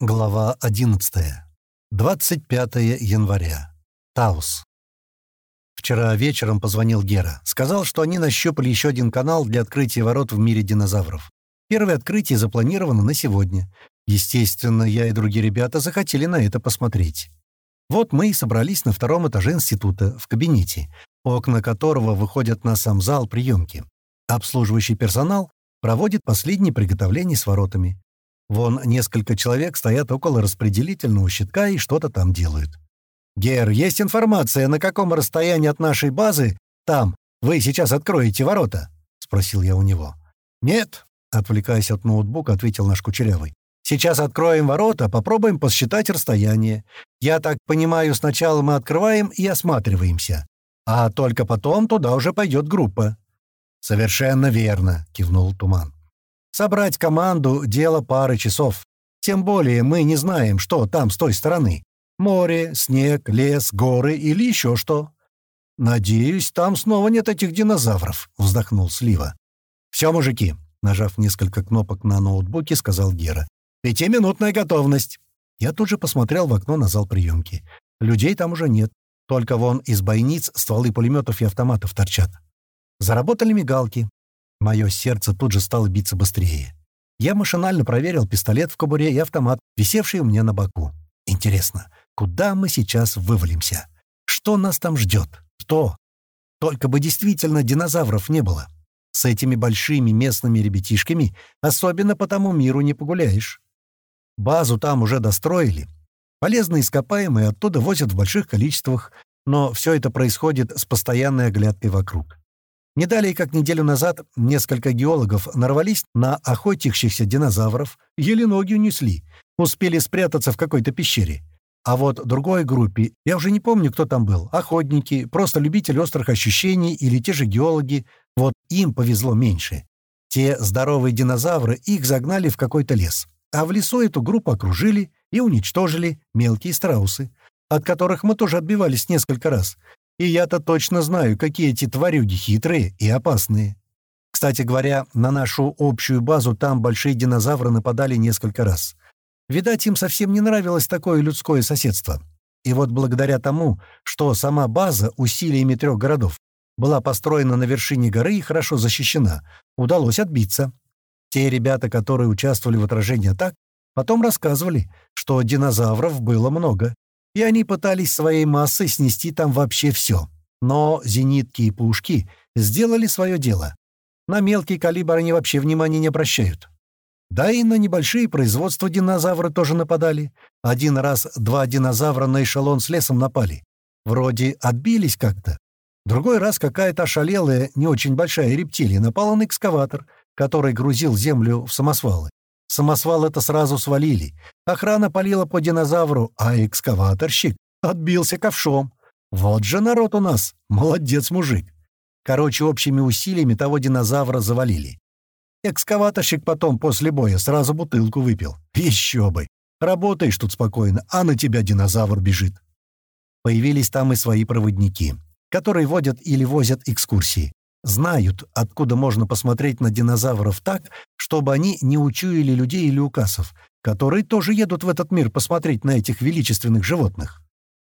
Глава 11. 25 января. Таус. Вчера вечером позвонил Гера. Сказал, что они нащупали еще один канал для открытия ворот в мире динозавров. Первое открытие запланировано на сегодня. Естественно, я и другие ребята захотели на это посмотреть. Вот мы и собрались на втором этаже института, в кабинете, окна которого выходят на сам зал приемки. Обслуживающий персонал проводит последние приготовления с воротами. Вон несколько человек стоят около распределительного щитка и что-то там делают. «Гер, есть информация, на каком расстоянии от нашей базы там вы сейчас откроете ворота?» — спросил я у него. «Нет», — отвлекаясь от ноутбука, ответил наш Кучерявый. «Сейчас откроем ворота, попробуем посчитать расстояние. Я так понимаю, сначала мы открываем и осматриваемся, а только потом туда уже пойдет группа». «Совершенно верно», — кивнул Туман. Собрать команду — дело пары часов. Тем более мы не знаем, что там с той стороны. Море, снег, лес, горы или еще что. «Надеюсь, там снова нет этих динозавров», — вздохнул Слива. «Все, мужики», — нажав несколько кнопок на ноутбуке, сказал Гера. «Пятиминутная готовность». Я тут же посмотрел в окно на зал приемки. Людей там уже нет. Только вон из бойниц стволы пулеметов и автоматов торчат. Заработали мигалки. Мое сердце тут же стало биться быстрее. Я машинально проверил пистолет в кобуре и автомат, висевший у меня на боку. Интересно, куда мы сейчас вывалимся? Что нас там ждет? Что? Только бы действительно динозавров не было. С этими большими местными ребятишками особенно по тому миру не погуляешь. Базу там уже достроили. Полезные ископаемые оттуда возят в больших количествах, но все это происходит с постоянной оглядкой вокруг. Не далее, как неделю назад, несколько геологов нарвались на охотящихся динозавров, еле ноги унесли, успели спрятаться в какой-то пещере. А вот другой группе, я уже не помню, кто там был, охотники, просто любители острых ощущений или те же геологи, вот им повезло меньше. Те здоровые динозавры их загнали в какой-то лес, а в лесу эту группу окружили и уничтожили мелкие страусы, от которых мы тоже отбивались несколько раз, и я-то точно знаю, какие эти тварюги хитрые и опасные. Кстати говоря, на нашу общую базу там большие динозавры нападали несколько раз. Видать, им совсем не нравилось такое людское соседство. И вот благодаря тому, что сама база усилиями трех городов была построена на вершине горы и хорошо защищена, удалось отбиться. Те ребята, которые участвовали в отражении атак, потом рассказывали, что динозавров было много, и они пытались своей массой снести там вообще все. Но зенитки и пушки сделали свое дело. На мелкий калибр они вообще внимания не обращают. Да и на небольшие производства динозавры тоже нападали. Один раз два динозавра на эшелон с лесом напали. Вроде отбились как-то. Другой раз какая-то ошалелая, не очень большая рептилия напала на экскаватор, который грузил землю в самосвалы. Самосвал это сразу свалили. Охрана палила по динозавру, а экскаваторщик отбился ковшом. Вот же народ у нас. Молодец, мужик. Короче, общими усилиями того динозавра завалили. Экскаваторщик потом после боя сразу бутылку выпил. Еще бы. Работаешь тут спокойно, а на тебя динозавр бежит. Появились там и свои проводники, которые водят или возят экскурсии знают, откуда можно посмотреть на динозавров так, чтобы они не учуяли людей или укасов, которые тоже едут в этот мир посмотреть на этих величественных животных.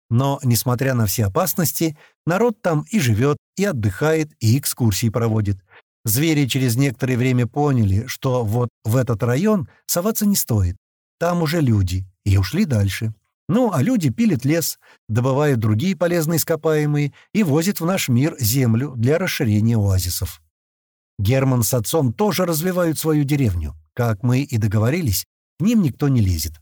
Но, несмотря на все опасности, народ там и живет, и отдыхает, и экскурсии проводит. Звери через некоторое время поняли, что вот в этот район соваться не стоит. Там уже люди, и ушли дальше. Ну, а люди пилят лес, добывают другие полезные ископаемые и возят в наш мир землю для расширения оазисов. Герман с отцом тоже развивают свою деревню. Как мы и договорились, к ним никто не лезет.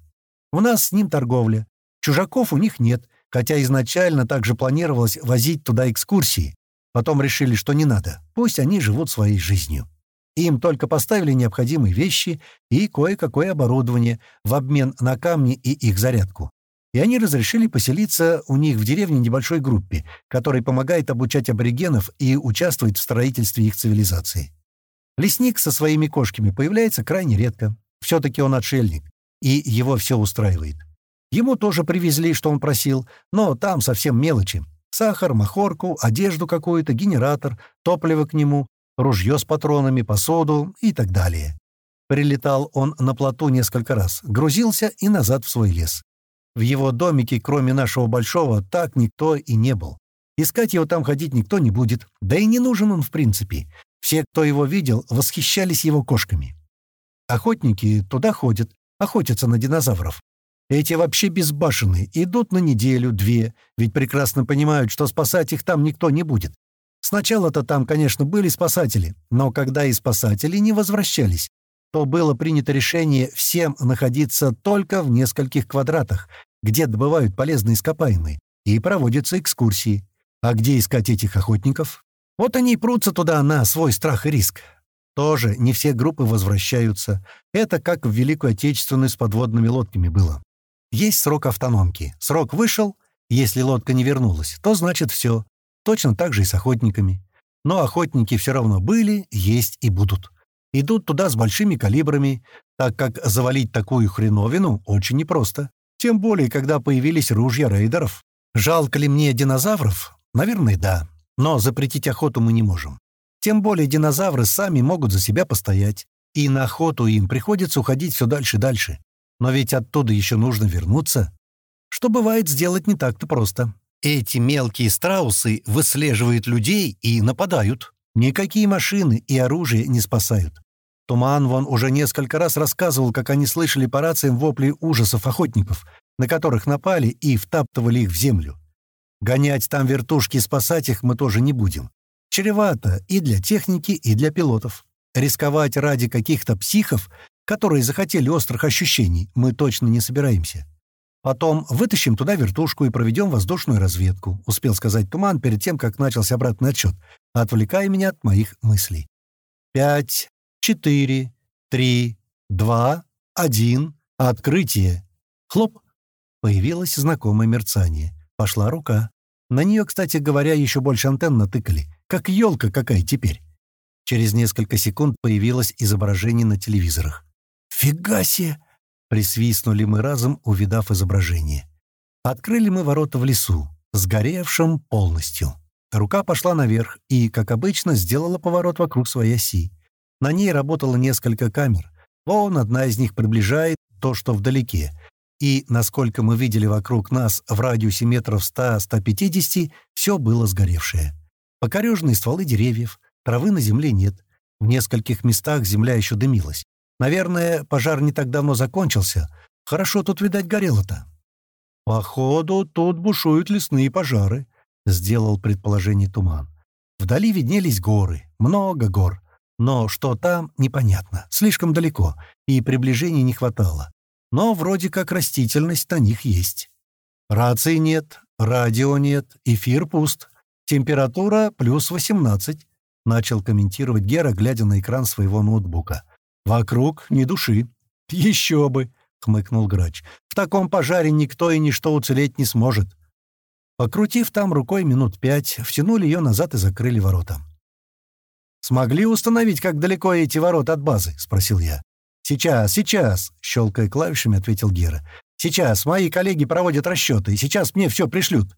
У нас с ним торговля. Чужаков у них нет, хотя изначально также планировалось возить туда экскурсии. Потом решили, что не надо, пусть они живут своей жизнью. Им только поставили необходимые вещи и кое-какое оборудование в обмен на камни и их зарядку и они разрешили поселиться у них в деревне небольшой группе, которая помогает обучать аборигенов и участвует в строительстве их цивилизации. Лесник со своими кошками появляется крайне редко. Все-таки он отшельник, и его все устраивает. Ему тоже привезли, что он просил, но там совсем мелочи. Сахар, махорку, одежду какую-то, генератор, топливо к нему, ружье с патронами, посуду и так далее. Прилетал он на плоту несколько раз, грузился и назад в свой лес. В его домике, кроме нашего большого, так никто и не был. Искать его там ходить никто не будет, да и не нужен он в принципе. Все, кто его видел, восхищались его кошками. Охотники туда ходят, охотятся на динозавров. Эти вообще безбашенные, идут на неделю-две, ведь прекрасно понимают, что спасать их там никто не будет. Сначала-то там, конечно, были спасатели, но когда и спасатели не возвращались, то было принято решение всем находиться только в нескольких квадратах, где добывают полезные ископаемые, и проводятся экскурсии. А где искать этих охотников? Вот они и прутся туда на свой страх и риск. Тоже не все группы возвращаются. Это как в Великую Отечественную с подводными лодками было. Есть срок автономки. Срок вышел, если лодка не вернулась, то значит все. Точно так же и с охотниками. Но охотники все равно были, есть и будут. Идут туда с большими калибрами, так как завалить такую хреновину очень непросто. Тем более, когда появились ружья рейдеров. Жалко ли мне динозавров? Наверное, да. Но запретить охоту мы не можем. Тем более динозавры сами могут за себя постоять. И на охоту им приходится уходить все дальше и дальше. Но ведь оттуда еще нужно вернуться. Что бывает сделать не так-то просто. Эти мелкие страусы выслеживают людей и нападают. Никакие машины и оружие не спасают. Туман вон уже несколько раз рассказывал, как они слышали по рациям вопли ужасов охотников, на которых напали и втаптывали их в землю. Гонять там вертушки и спасать их мы тоже не будем. Чревато и для техники, и для пилотов. Рисковать ради каких-то психов, которые захотели острых ощущений, мы точно не собираемся. Потом вытащим туда вертушку и проведем воздушную разведку», — успел сказать Туман перед тем, как начался обратный отчет, отвлекая меня от моих мыслей. «Пять, четыре, три, два, один, открытие!» Хлоп! Появилось знакомое мерцание. Пошла рука. На нее, кстати говоря, еще больше антенн натыкали. Как елка какая теперь. Через несколько секунд появилось изображение на телевизорах. «Фига себе!» Присвистнули мы разом, увидав изображение. Открыли мы ворота в лесу, сгоревшим полностью. Рука пошла наверх и, как обычно, сделала поворот вокруг своей оси. На ней работало несколько камер. Вон одна из них приближает то, что вдалеке. И, насколько мы видели вокруг нас в радиусе метров 100-150, все было сгоревшее. Покореженные стволы деревьев, травы на земле нет. В нескольких местах земля еще дымилась. Наверное, пожар не так давно закончился. Хорошо тут, видать, горело-то. «Походу, тут бушуют лесные пожары», — сделал предположение Туман. Вдали виднелись горы, много гор. Но что там, непонятно, слишком далеко, и приближения не хватало. Но вроде как растительность на них есть. Рации нет, радио нет, эфир пуст. Температура плюс 18, — начал комментировать Гера, глядя на экран своего ноутбука. «Вокруг ни души». «Еще бы!» — хмыкнул грач. «В таком пожаре никто и ничто уцелеть не сможет». Покрутив там рукой минут пять, втянули ее назад и закрыли ворота. «Смогли установить, как далеко эти ворота от базы?» — спросил я. «Сейчас, сейчас!» — щелкая клавишами, ответил Гера. «Сейчас. Мои коллеги проводят расчеты, и сейчас мне все пришлют».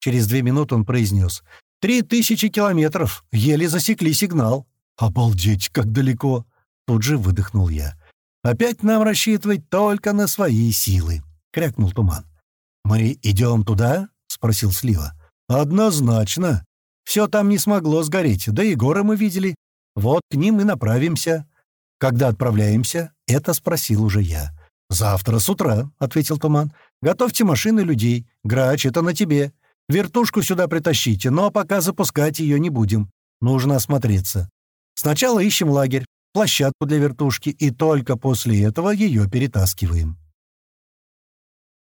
Через две минуты он произнес. «Три тысячи километров. Еле засекли сигнал». «Обалдеть, как далеко!» Тут же выдохнул я. «Опять нам рассчитывать только на свои силы», — крякнул Туман. «Мы идем туда?» — спросил Слива. «Однозначно. Все там не смогло сгореть, да и горы мы видели. Вот к ним и направимся». «Когда отправляемся?» — это спросил уже я. «Завтра с утра», — ответил Туман. «Готовьте машины людей. Грач, это на тебе. Вертушку сюда притащите, но пока запускать ее не будем. Нужно осмотреться. Сначала ищем лагерь, площадку для вертушки, и только после этого ее перетаскиваем.